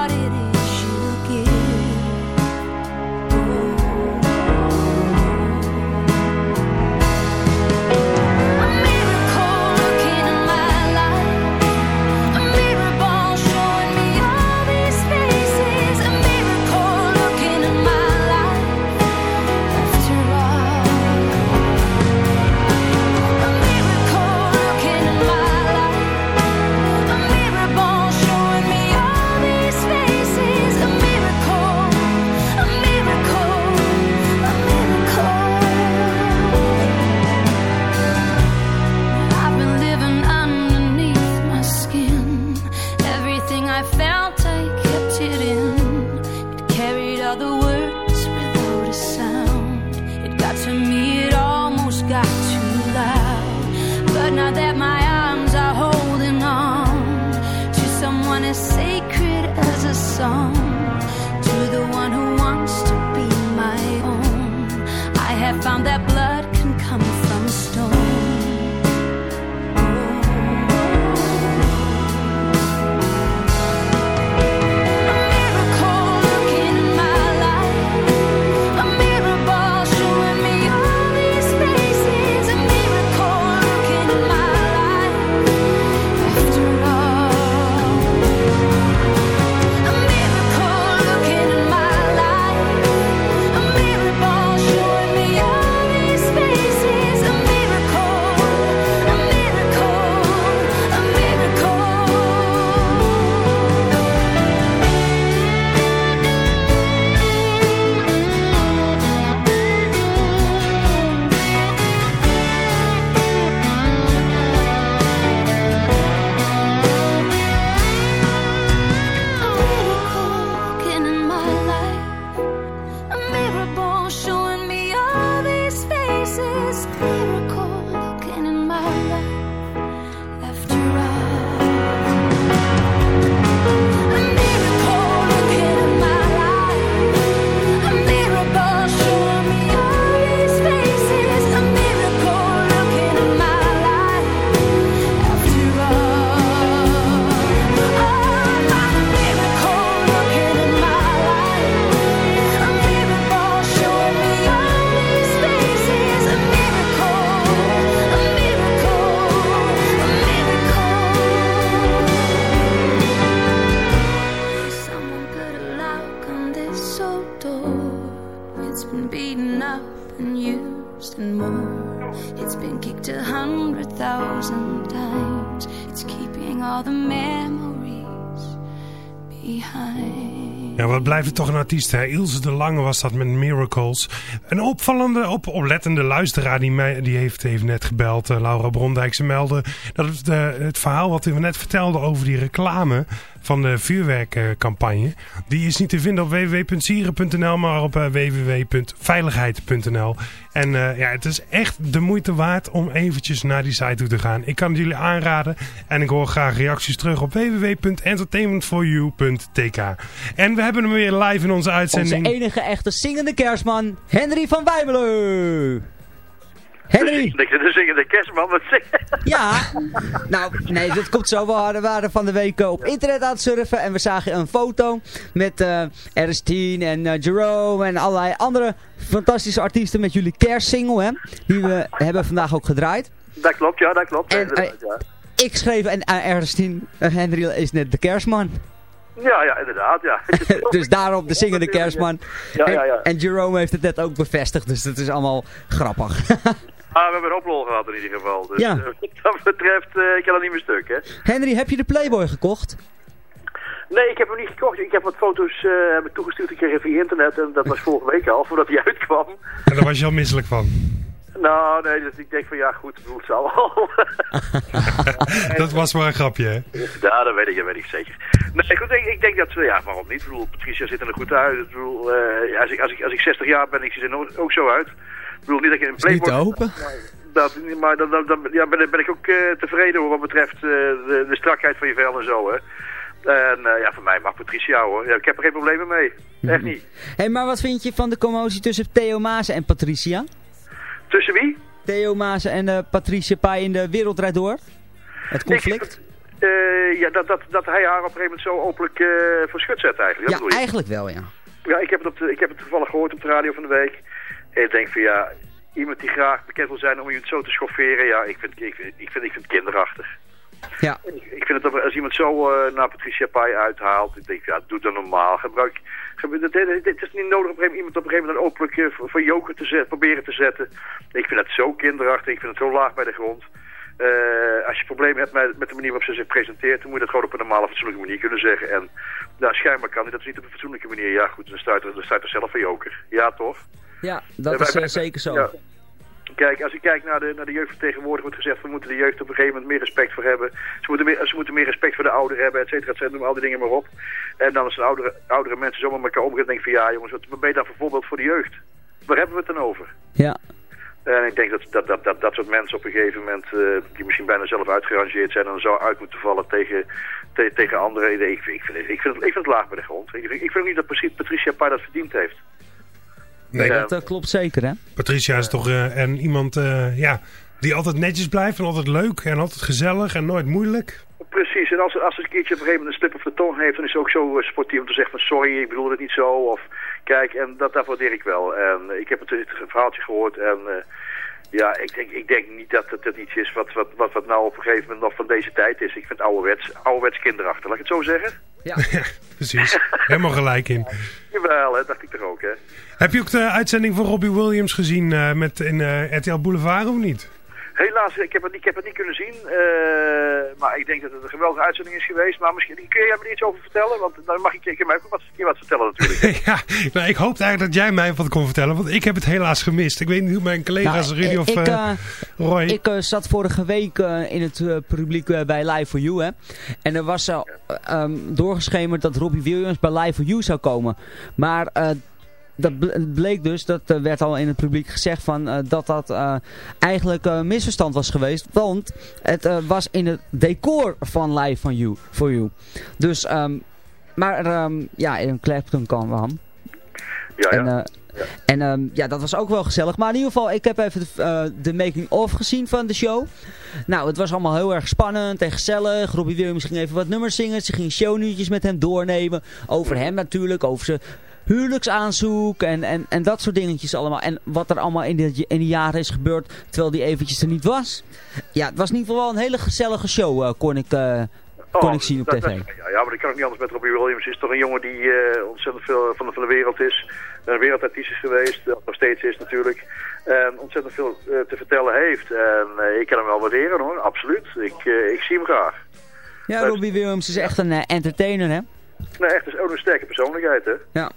artiest, hè? Ilse de Lange was dat met Miracles. Een opvallende, op, oplettende luisteraar die, die heeft, heeft net gebeld, eh, Laura Brondijk. Ze meldde dat het, eh, het verhaal wat we net vertelden over die reclame... van de vuurwerkcampagne. Die is niet te vinden op www.sieren.nl, maar op eh, www.veiligheid.nl. En eh, ja, het is echt de moeite waard om eventjes naar die site toe te gaan. Ik kan het jullie aanraden en ik hoor graag reacties terug op www.entertainmentforyou.tk. En we hebben hem weer live in onze uitzending. Onze enige echte zingende kerstman, Henry van Wijmelen. Henry! Ik [laughs] zit zingende kerstman, wat zeg Ja, nou, nee, dat komt zo. We hadden- waren van de week op internet aan het surfen en we zagen een foto met RS10 en eh, Jerome en allerlei andere fantastische artiesten met jullie kerstsingle, hè. Die we hebben vandaag ook gedraaid. Dat klopt, ja, dat klopt. En, eh, ja. Ik schreef en RS10, eh, Henry is net de kerstman. ja, ja, inderdaad, ja. [laughs] dus daarop de zingende kerstman. Ja, ja, ja. En, en Jerome heeft het net ook bevestigd, dus dat is allemaal grappig. [laughs] Ah, we hebben een oplol gehad in ieder geval. Dus Ja. eh, [laughs] wat dat betreft, eh, ik kan er niet meer stuk, hè. Henry, heb je de Playboy gekocht? Nee, ik heb hem niet gekocht. Ik heb wat foto's eh heb ik toegestuurd gekregen via internet. En dat was [laughs] vorige week al, voordat hij uitkwam. En daar was je al misselijk van. Nou, nee, dus ik denk van ja, goed, het zal wel. [laughs] dat was maar een grapje, hè? Ja, dat weet ik, dat weet ik zeker. Nee, goed, ik, ik denk dat, eh, ja, waarom niet? Ik bedoel, Patricia ziet er goed uit. Ik bedoel, eh, als, ik, als, ik, als ik 60 jaar ben, ik zie er ook zo uit. Ik bedoel, niet dat je een Is niet playboy... te hopen. Dat, maar dan, dan, dan ja, ben, ben ik ook eh, tevreden hoor, wat betreft eh, de, de strakheid van je vel en zo, hè. En eh, ja, voor mij mag Patricia hoor. Ja, ik heb er geen problemen mee. Echt niet. Hé, maar wat vind je van de commotie tussen Theo Maasen en Patricia? Tussen wie? Theo Maasen en eh, Patricia Pai in de Wereld Draait Door? Het conflict? Eh, ja, dat, dat, dat hij haar op een gegeven moment zo openlijk eh, voor schut zet eigenlijk. Dat Ja, bedoel je? eigenlijk wel, ja. Ja, ik heb, het op de, ik heb het toevallig gehoord op de radio van de week. Ik denk van ja, iemand die graag bekend wil zijn om je het zo te schofferen. Ja, ik vind, ik, vind- ik vind, ik vind het kinderachtig. Ja. Ik, vind het dat als iemand zo eh, naar Patricia Pai uithaalt. Ik denk ja, doe dat normaal. Gebruik, het, is niet nodig een gegeven, iemand op een gegeven moment openlijk eh, voor, joker te zetten, proberen te zetten. Ik vind het zo kinderachtig. Ik vind het zo laag bij de grond. Eh, als je problemen hebt met, met de manier waarop ze zich presenteert, dan moet je dat gewoon op een normale, fatsoenlijke manier kunnen zeggen. En nou, schijnbaar kan hij dat niet op een fatsoenlijke manier. Ja, goed, dan staat er, dan staat er zelf voor joker. Ja, toch? Ja, dat is wij- eh, zeker zo. Ja. Kijk, als ik kijk naar de, naar de jeugd tegenwoordig, wordt gezegd, we moeten de jeugd op een gegeven moment meer respect voor hebben. Ze moeten meer, ze moeten meer respect voor de ouderen hebben, et cetera, et cetera, noem al die dingen maar op. En dan als de oudere, oudere mensen zo met elkaar omgaan, denk ik van ja jongens, wat ben je dan voor voorbeeld voor de jeugd? Waar hebben we het dan over? Ja. En ik denk dat dat, dat, dat, dat soort mensen op een gegeven moment, eh, die misschien bijna zelf uitgerangeerd zijn, dan zou uit moeten vallen tegen, te- tegen anderen. Ik, ik, vind, ik, vind, het- ik, vind het, laag bij de grond. Ik, vind- ik vind ook niet dat Patri- Patricia Pai dat verdiend heeft. Nee, Ja. Dat klopt zeker, hè? Patricia is toch eh, een, iemand eh, ja, die altijd netjes blijft en altijd leuk en altijd gezellig en nooit moeilijk. Precies, en als, als ze een keertje op een gegeven moment een slip of de tong heeft, dan is ze ook zo eh, sportief om te zeggen van sorry, ik bedoel het niet zo. Of kijk, en dat, dat waardeer ik wel. En ik heb het, het verhaaltje gehoord en eh, ja, ik denk, ik denk niet dat het, dat iets is wat, wat, wat, wat nou op een gegeven moment nog van deze tijd is. Ik vind het ouderwets, ouderwets kinderachtig, laat ik het zo zeggen. Ja, [laughs] Precies, helemaal gelijk in. Jawel, hè, dacht ik toch ook, hè. Heb je ook de uitzending van Robbie Williams gezien eh, met, in eh, RTL Boulevard of niet? Helaas, ik heb het, ik heb het niet kunnen zien. eh, maar ik denk dat het een geweldige uitzending is geweest. Maar misschien kun jij me er iets over vertellen? Want dan mag ik, ik mij ook wat, een keer wat vertellen natuurlijk. [laughs] ja, nou, ik hoopte eigenlijk dat jij mij wat kon vertellen, want ik heb het helaas gemist. Ik weet niet hoe mijn collega's Nou, Rudy ik- of ik, eh, eh, Roy... Ik eh, zat vorige week in het eh, publiek bij Live for You, hè. En er was uh, doorgeschemerd dat Robbie Williams bij Live for You zou komen. Maar eh, dat ble- bleek dus, dat eh, werd al in het publiek gezegd van, eh, dat dat eh, eigenlijk een misverstand was geweest. Want het eh, was in het decor van Live for You. For you. Dus, ehm, maar ehm, ja, in Clapton kwam. Ja, En, eh, en ehm, ja, dat was ook wel gezellig. Maar in ieder geval, ik heb even de, eh, de making-of gezien van de show. Nou, het was allemaal heel erg spannend en gezellig. Robbie Williams ging even wat nummers zingen. Ze ging shownieuwtjes met hem doornemen. Over hem natuurlijk, over zijn huwelijksaanzoek en, en, en dat soort dingetjes allemaal. En wat er allemaal in de, in de jaren is gebeurd, terwijl die eventjes er niet was. Ja, het was in ieder geval wel een hele gezellige show, eh, kon ik... eh, kon ik zien op dat- tv. dat- ja, ja, maar dat kan ook niet anders met Robbie Williams. is toch een jongen die eh, ontzettend veel van de, van de wereld is. Een wereldartiest is geweest, dat nog steeds is natuurlijk. En ontzettend veel te vertellen heeft. En ik kan hem wel waarderen hoor, absoluut. Ik, ik zie hem graag. Ja, Robbie Williams is echt een entertainer, hè? Nee, echt is ook een sterke persoonlijkheid hè. Ja.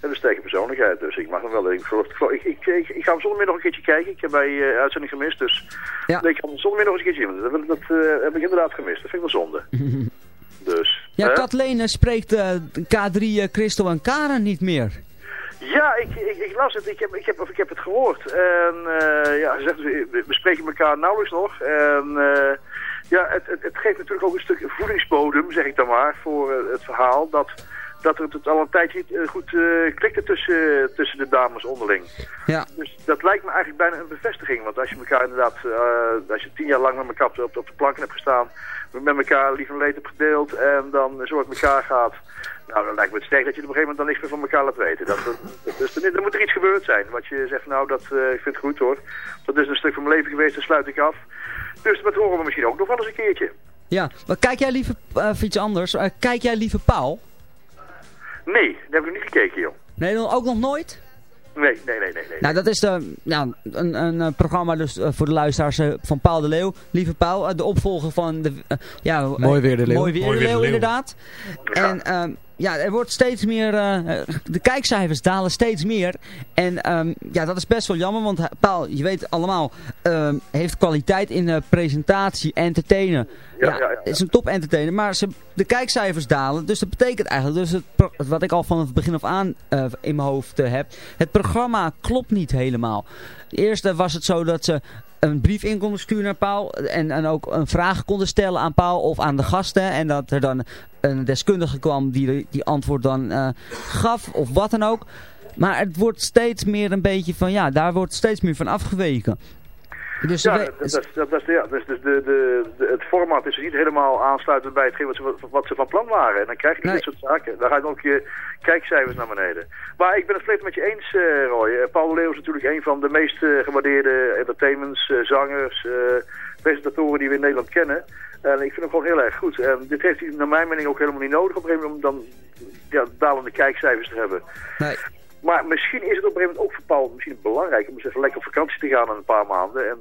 En een sterke persoonlijkheid, dus ik mag hem wel. Ik, ik, ik, ik, ik, ik ga hem zonder meer nog een keertje kijken. Ik heb bij eh uitzending gemist, dus Ja. nee, ik ga hem zonder meer nog eens een keertje zien. Dat, dat eh, heb ik inderdaad gemist. Dat vind ik wel zonde. [laughs] dus, Ja, Hè? Kathleen spreekt eh, K3 eh, Christel en Karen niet meer. Ja, ik, ik, ik las het. Ik heb, ik heb, of ik heb het gehoord. En ja, ze zegt, we, we spreken elkaar nauwelijks nog. En ja, het, het, het geeft natuurlijk ook een stuk voedingsbodem, zeg ik dan maar, voor het verhaal. Dat, dat het, het al een tijdje eh, goed eh, klikte tussen, tussen de dames onderling. Ja. Dus dat lijkt me eigenlijk bijna een bevestiging. Want als je elkaar inderdaad, eh, als je tien jaar lang met elkaar op de, op de, planken hebt gestaan, met elkaar lief en leed hebt gedeeld en dan zo uit elkaar gaat. Nou, dan lijkt me het sterk dat je op een gegeven moment dan niks meer van elkaar laat weten. Dat, dat- dus er, er moet er iets gebeurd zijn. Wat je zegt, nou, dat, eh, ik vind het goed hoor. Dat is een stuk van mijn leven geweest, daar sluit ik af. Dus dat horen we misschien ook nog wel eens een keertje. Ja, maar kijk jij liever, voor iets anders, kijk jij liever Paul? Nee, daar heb ik nog niet gekeken, joh. Nee, dan ook nog nooit? Nee, nee, nee, nee. nee. Nou, dat is de, ja, een, een eh, programma dus, eh, voor de luisteraars eh, van Paul de Leeuw. Lieve Paul, de opvolger van de... ja, Mooi weer de Leeuw. Mooi weer Mooi de weer de Leeuw, Leeuw. inderdaad. En ehm, ja, er wordt steeds meer... eh, eh, de kijkcijfers dalen steeds meer. En ehm, ja, dat is best wel jammer, want hij- Paul, je weet allemaal, ehm, heeft kwaliteit in eh, presentatie, entertainen. Ja, Ja, ja, ja. is een top entertainer, maar ze, de kijkcijfers dalen. Dus dat betekent eigenlijk, dus het, wat ik al van het begin af aan eh, in mijn hoofd eh, heb. Het programma klopt niet helemaal. Eerst eh, was het zo dat ze een brief in konden sturen naar Paul. En, en ook een vraag konden stellen aan Paul of aan de gasten. En dat er dan een deskundige kwam die die antwoord dan eh, gaf of wat dan ook. Maar het wordt steeds meer een beetje van, ja, daar wordt steeds meer van afgeweken. Dus ja, dat, dat, dat, ja, dus, dus de, de, de, het format is niet helemaal aansluitend bij hetgeen wat ze, wat ze van plan waren. En dan krijg je dit soort zaken. Dan gaat ook je kijkcijfers naar beneden. Maar ik ben het volledig met je eens, eh, Roy. Eh, Paul de Leeuw is natuurlijk een van de meest eh, gewaardeerde entertainments, zangers, presentatoren die we in Nederland kennen. En ik vind hem gewoon heel erg goed. En dit heeft hij naar mijn mening ook helemaal niet nodig op een gegeven moment om dan ja, dalende kijkcijfers te hebben. Nee. Maar misschien is het op een gegeven moment ook voor Paul misschien belangrijk om eens even lekker op vakantie te gaan in een paar maanden. En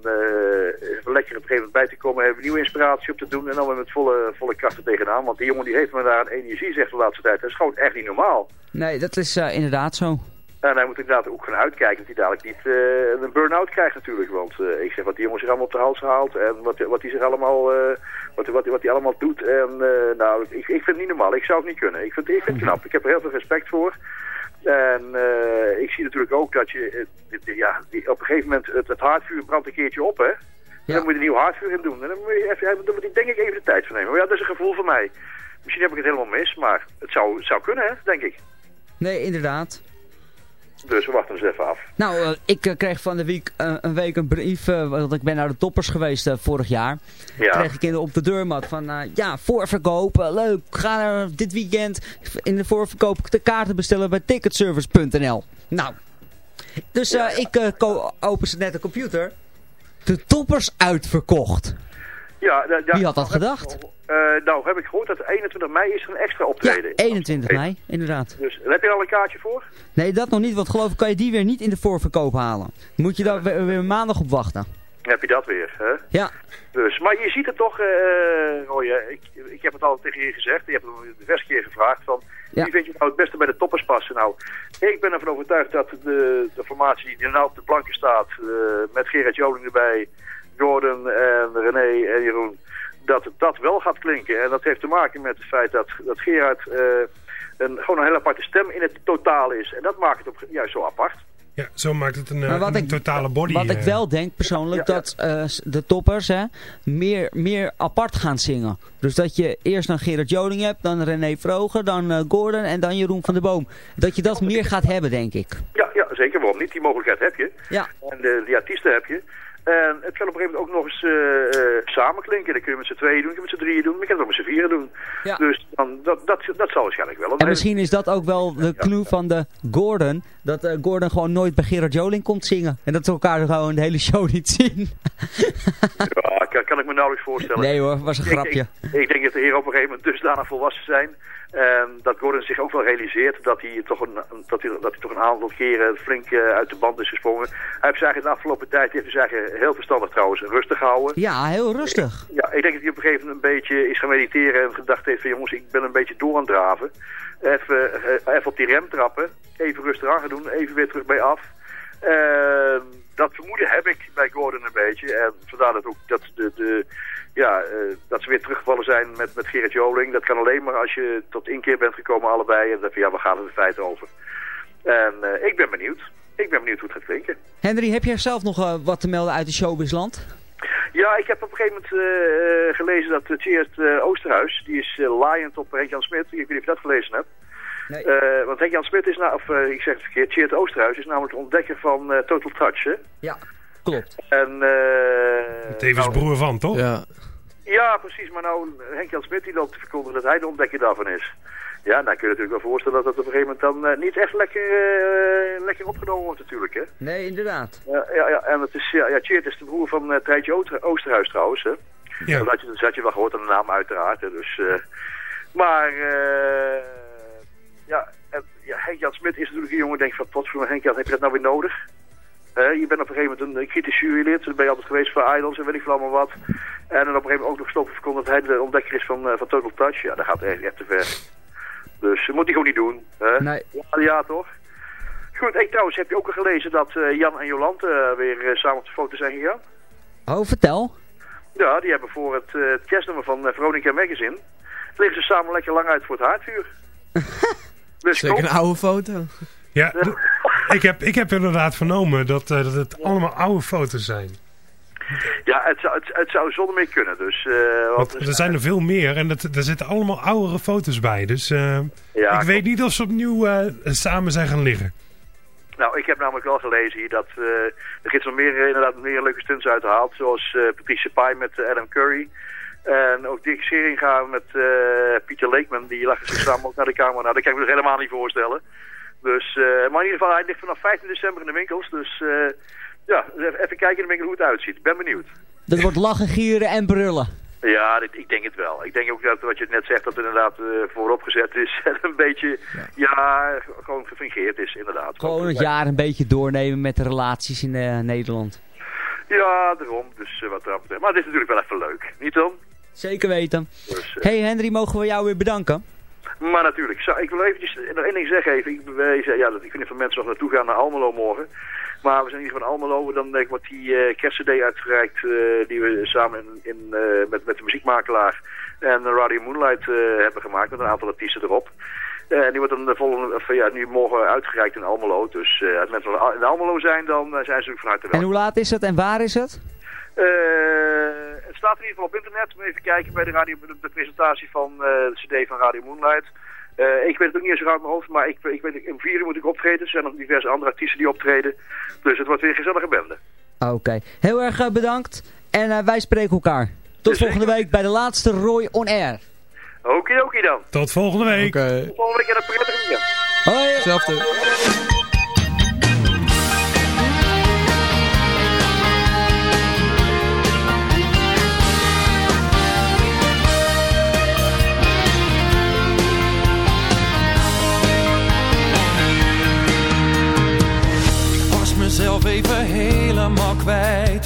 even lekker op een gegeven moment bij te komen, even nieuwe inspiratie op te doen en dan weer met volle, volle kracht er tegenaan. Want die jongen die heeft me daar een energie, zegt de laatste tijd. Dat is gewoon echt niet normaal. Nee, dat is eh, inderdaad zo. En hij moet inderdaad ook gaan uitkijken dat hij dadelijk niet eh, een burn-out krijgt natuurlijk. Want ik zeg wat die jongen zich allemaal op de hals haalt en wat, wat hij zich allemaal, eh, wat, wat, wat hij allemaal doet. En nou, ik, ik vind het niet normaal. Ik zou het niet kunnen. Ik vind, ik vind het knap. Ik heb er heel veel respect voor. En eh, ik zie natuurlijk ook dat je, eh, ja, op een gegeven moment, het, het haardvuur brandt een keertje op, hè. En dan moet je een nieuw haardvuur in doen. En dan moet je even, daar moet ik denk ik even de tijd voor nemen. Maar ja, dat is een gevoel van mij. Misschien heb ik het helemaal mis, maar het zou, het zou kunnen, hè, denk ik. Nee, inderdaad. Dus we wachten eens even af. Nou, eh, ik eh, kreeg van de week eh, een week een brief, want ik ben naar de toppers geweest vorig jaar. Ja. Kreeg ik in, op de deurmat van, ja, voorverkoop, leuk, ga er dit weekend in de voorverkoop de kaarten bestellen bij ticketservice.nl. Nou, dus ik open ze net de computer. De toppers uitverkocht. Ja, da- da- Wie had dat gedacht? Eh, nou, heb ik gehoord dat 21 mei is er een extra optreden. 21 mei, inderdaad. Dus heb je al een kaartje voor? Nee, dat nog niet, want geloof ik kan je die weer niet in de voorverkoop halen. Moet je daar weer, weer maandag op wachten. Heb je dat weer, hè? Ja. Dus, maar je ziet het toch, eh hè, ik, ik heb het al tegen je gezegd, je hebt het de beste keer gevraagd van, wie vind je nou het beste bij de toppers passen? Nou, ik ben ervan overtuigd dat de, de formatie die nou op de planken staat, eh, met Gerard Joling erbij, Gordon en René en Jeroen, dat dat wel gaat klinken. En dat heeft te maken met het feit dat, dat Gerard eh, een, gewoon een hele aparte stem in het totaal is. En dat maakt het ook juist zo apart. Ja, zo maakt het een, eh, Maar wat een ik- totale body. Wat ik eh. wel denk persoonlijk, dat eh, de toppers hè, meer, meer apart gaan zingen. Dus dat je eerst dan Gerard Joling hebt, dan René Vroger, dan eh, Gordon en dan Jeroen van der Boom. Dat je dat meer gaat hebben, denk ik. Ja, ja, zeker. Waarom niet? Die mogelijkheid heb je. Ja. En de, die artiesten heb je. En het kan op een gegeven moment ook nog eens eh, eh, samen klinken. Dat kun je met z'n tweeën doen, je kunt met z'n drieën doen, maar je kan het ook met z'n vieren doen. Dus dan, dat, dat, dat zal waarschijnlijk wel. En misschien is dat ook wel de clue van de Gordon. Dat eh, Gordon gewoon nooit bij Gerard Joling komt zingen. En dat ze elkaar gewoon de hele show niet zien. [laughs] Ja, kan, kan ik me nauwelijks voorstellen. Nee hoor, was een Ik- grapje. Ik, ik denk dat de heren op een gegeven moment dusdanig volwassen zijn. En dat Gordon zich ook wel realiseert dat hij toch een, dat hij, dat hij toch een aantal keren flink eh, uit de band is gesprongen. Hij heeft zich eigenlijk de afgelopen tijd, heeft zich heel verstandig trouwens, rustig gehouden. Ja, heel rustig. Ja, ik denk dat hij op een gegeven moment een beetje is gaan mediteren en gedacht heeft van jongens, ik ben een beetje door aan het draven. Even, eh, even op die rem trappen, even rustig aan gaan doen, even weer terug bij af. Ehm, dat vermoeden heb ik bij Gordon een beetje. En vandaar dat ook dat de, de, ja, eh, dat ze weer teruggevallen zijn met, met Gerrit Joling. Dat kan alleen maar als je tot inkeer bent gekomen allebei. En dan van ja, waar gaat het in feite over? En eh, ik ben benieuwd. Ik ben benieuwd hoe het gaat klinken. Henry, heb jij zelf nog eh, wat te melden uit de showbizland? Ja, ik heb op een gegeven moment gelezen dat Tjeerd Oosterhuis, die is laaiend op Henk-Jan Smit. Ik weet niet of je dat gelezen hebt. Nee. Want Henk-Jan Smit is, nou, of ik zeg het verkeerd, Tjeerd Oosterhuis is namelijk de ontdekker van Total Touch, hè? Ja, klopt. En, eh Tevens nou, broer van, toch? Ja. Ja, precies. Maar nou, Henk-Jan Smit die loopt te verkondigen dat hij de ontdekker daarvan is. Ja, nou kun je natuurlijk wel voorstellen dat dat op een gegeven moment dan eh, niet echt lekker, eh, lekker opgenomen wordt natuurlijk, hè. Nee, inderdaad. Ja, ja, ja, en het is, ja, ja Tjeerd is de broer van uh, Treintje Ooster- Oosterhuis trouwens, hè. Ja. Dat had je, dat had je wel gehoord aan de naam uiteraard, hè. Dus, eh, maar, eh ja, en, ja, Henk-Jan Smit is natuurlijk een jongen, denk van, wat voor Henk-Jan, heb je dat nou weer nodig? Je bent op een gegeven moment een kritisch jurylid, dan ben je altijd geweest voor Idols en weet ik veel allemaal wat. En dan op een gegeven moment ook nog stoppen verkondigd dat hij de ontdekker is van, eh, van Total Touch. Ja, dat gaat echt, echt te ver. Dus dat moet hij gewoon niet doen. Hè? Nee. Ja, ja, toch? Goed, hey, trouwens, heb je ook al gelezen dat eh, Jan en Jolante eh, weer eh, samen op de foto zijn gegaan? Oh, vertel. Ja, die hebben voor het, eh, het kerstnummer van eh, Veronica Magazine... liggen ze samen lekker lang uit voor het haardvuur. [laughs] dus Zeker een oude foto. Ja, d- ik heb, ik heb inderdaad vernomen dat, eh, dat het allemaal oude foto's zijn. Ja, het zou, het, het zou zonder meer kunnen. Dus, eh, want, er zijn er veel meer en dat, er zitten allemaal oudere foto's bij. Dus eh, Ja, ik weet niet of ze opnieuw samen zijn gaan liggen. Nou, ik heb namelijk wel gelezen hier dat er gids nog meer, inderdaad meer leuke stunts uitgehaald. Zoals Patricia Pai met Adam Curry. En ook Dick Seringa met Pieter Leekman. Die lachen zich samen ook naar de camera. Nou, dat kan ik me dus helemaal niet voorstellen. Dus, eh, maar in ieder geval, hij ligt vanaf 15 december in de winkels. Dus eh, ja, even, even kijken in de winkel hoe het uitziet. Ik ben benieuwd. Dat wordt lachen, gieren en brullen. Ja, dit, ik denk het wel. Ik denk ook dat wat je net zegt, dat het inderdaad eh, vooropgezet is. [laughs] En een beetje, ja, gewoon gefingeerd is, inderdaad. Gewoon het jaar een beetje doornemen met de relaties in Nederland. Ja, daarom. Dus wat dat betreft. Maar het is natuurlijk wel even leuk. Niet dan? Zeker weten. Dus, Hey Henry, mogen we jou weer bedanken? Maar natuurlijk. Ik wil eventjes nog één ding zeggen even. Ik, wij, ja, dat, ik weet niet of mensen nog naartoe gaan naar Almelo morgen. Maar we zijn hier van Almelo. Dan eh, wordt die eh kerstcd uitgereikt eh, die we samen in, in, eh, met, met de muziekmakelaar en Radio Moonlight hebben gemaakt. Met een aantal artiesten erop. En die wordt dan de volgende, of, ja, nu morgen uitgereikt in Almelo. Dus als mensen in Almelo zijn, dan zijn ze ook van harte En hoe laat is het en waar is het? Eh, het staat in ieder geval op internet. Moet even kijken bij de, radio, de, de presentatie van eh, de cd van Radio Moonlight. Eh, ik weet het ook niet eens zo uit mijn hoofd, maar ik, ik weet, in vier uur moet ik optreden. Er zijn nog diverse andere artiesten die optreden. Dus het wordt weer een gezellige bende. Oké, heel erg bedankt. En wij spreken elkaar. Tot volgende week bij de laatste Roy On Air. Oké, oké dan. Tot volgende week. Tot volgende week en een prettige weekend. Hoi. Hetzelfde. Even helemaal kwijt.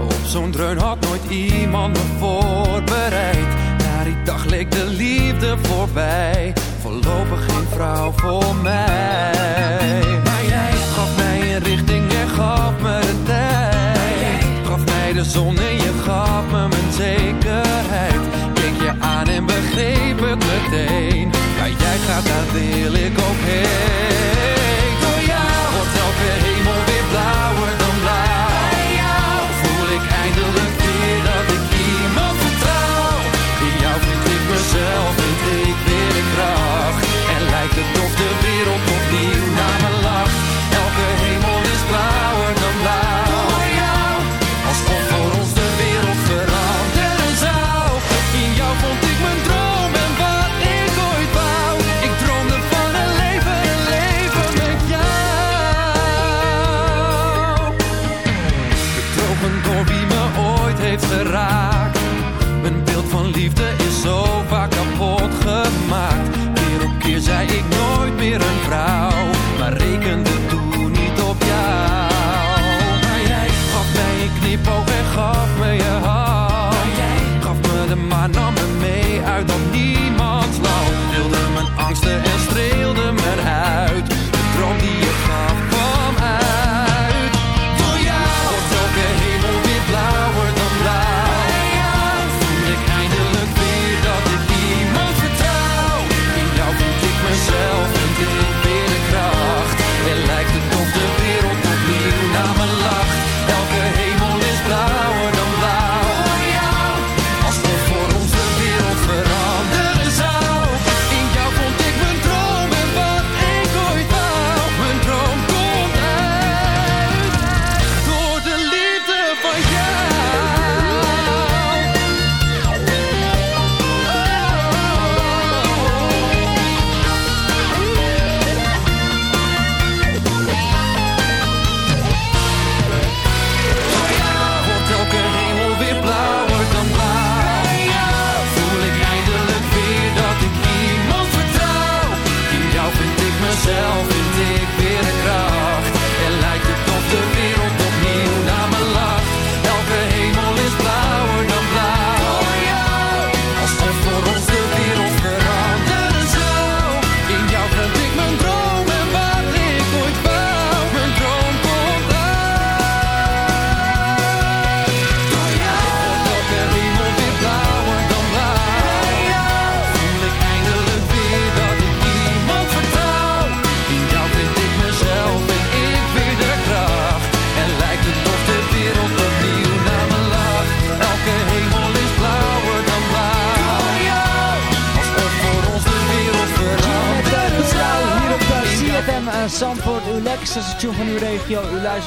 Op zo'n dreun had nooit iemand me voorbereid. Na die dag leek de liefde voorbij. Voorlopig geen vrouw voor mij. Maar jij gaf mij een richting en gaf me de tijd. Gaf mij de zon en je gaf me mijn zekerheid. Keek je aan en begreep het meteen. Waar jij gaat, daar wil ik ook heen. Door jou wordt elke hemel weer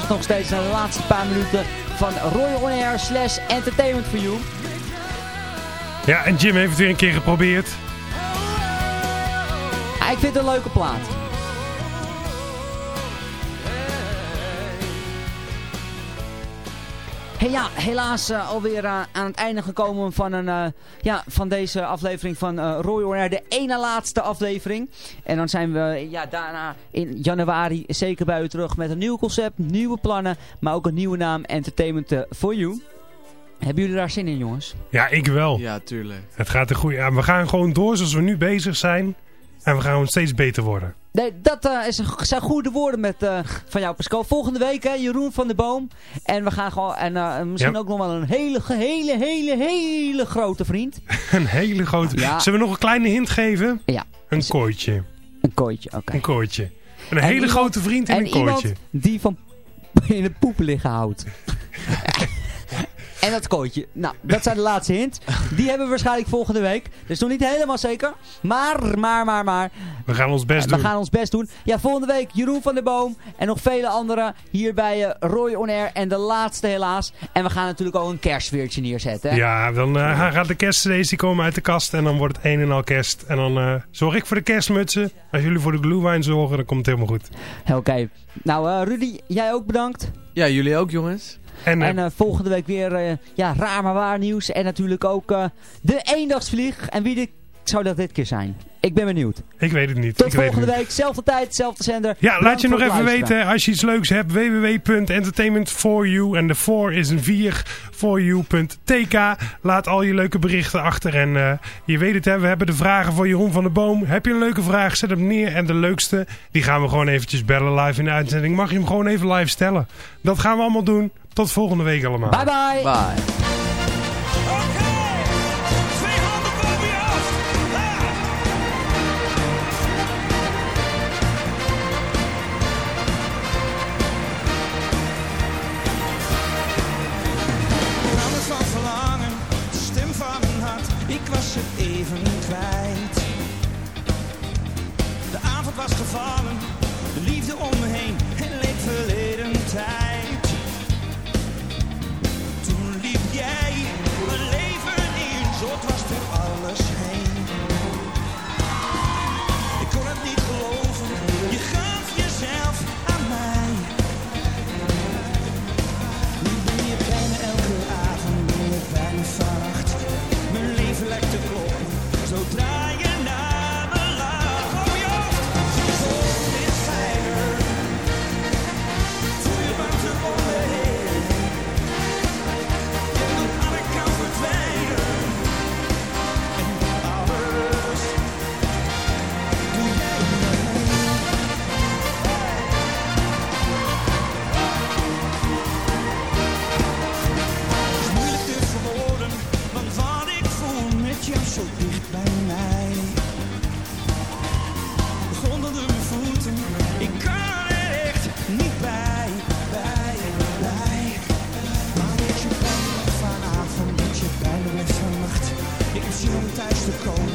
Nog steeds naar de laatste paar minuten van Royal On Air slash Entertainment for You. Ja, en Jim heeft het weer een keer geprobeerd. Ah, ik vind het een leuke plaat. Hey, ja, helaas eh, alweer eh, aan het einde gekomen van, een, eh, ja, van deze aflevering van uh, Royal Air. De ene laatste aflevering. En dan zijn we ja, daarna in januari zeker bij u terug met een nieuw concept, nieuwe plannen. Maar ook een nieuwe naam, Entertainment for You. Hebben jullie daar zin in, jongens? Ja, ik wel. Ja, tuurlijk. Het gaat een goede. Ja, we gaan gewoon door zoals we nu bezig zijn. En we gaan gewoon steeds beter worden. Nee, dat eh, is zijn goede woorden met, eh, van jou, Pascal. Volgende week, hè, Jeroen van de Boom. En we gaan gewoon, en eh, misschien Ja. ook nog wel een hele, hele, hele, hele grote vriend. [laughs] Een hele grote... Ja. Zullen we nog een kleine hint geven? Ja. Een kooitje. Een kooitje, oké. Een kooitje. Een En hele iemand- grote vriend in en een kooitje. iemand die van [laughs] in de poepen liggen houdt. [laughs] en dat kooitje. Nou, dat zijn de laatste hints. Die hebben we waarschijnlijk volgende week. Dat is nog niet helemaal zeker. Maar, maar, maar, maar. We gaan ons best we doen. gaan ons best doen. Ja, volgende week Jeroen van der Boom. En nog vele anderen hier bij eh, Roy On Air. En de laatste helaas. En we gaan natuurlijk ook een kerstweertje neerzetten. hè? Ja, dan eh, gaat de kerstcd's die komen uit de kast en dan wordt het een en al kerst. En dan eh, zorg ik voor de kerstmutsen. Als jullie voor de glühwein zorgen, dan komt het helemaal goed. Oké. Nou, eh, Rudy, jij ook bedankt. Ja, jullie ook, jongens. En, En eh, volgende week weer eh, ja, raar maar waar nieuws. En natuurlijk ook eh, de eendagsvlieg. En wie dit, zou dat dit keer zijn? Ik ben benieuwd. Ik weet het niet. Tot ik weet het volgende week. Zelfde tijd, zelfde zender. Ja, laat je nog even luisteren. weten als je iets leuks hebt. www.entertainment4you en de 4 is een 4 for you.tk. Laat al je leuke berichten achter. En eh, je weet het, hè, we hebben de vragen voor Jeroen van der Boom. Heb je een leuke vraag, zet hem neer. En de leukste, die gaan we gewoon eventjes bellen live in de uitzending. Mag je hem gewoon even live stellen. Dat gaan we allemaal doen. Tot volgende week allemaal. Bye bye. Bye. was het even kwijt. De avond was gevallen, de liefde om me heen. to go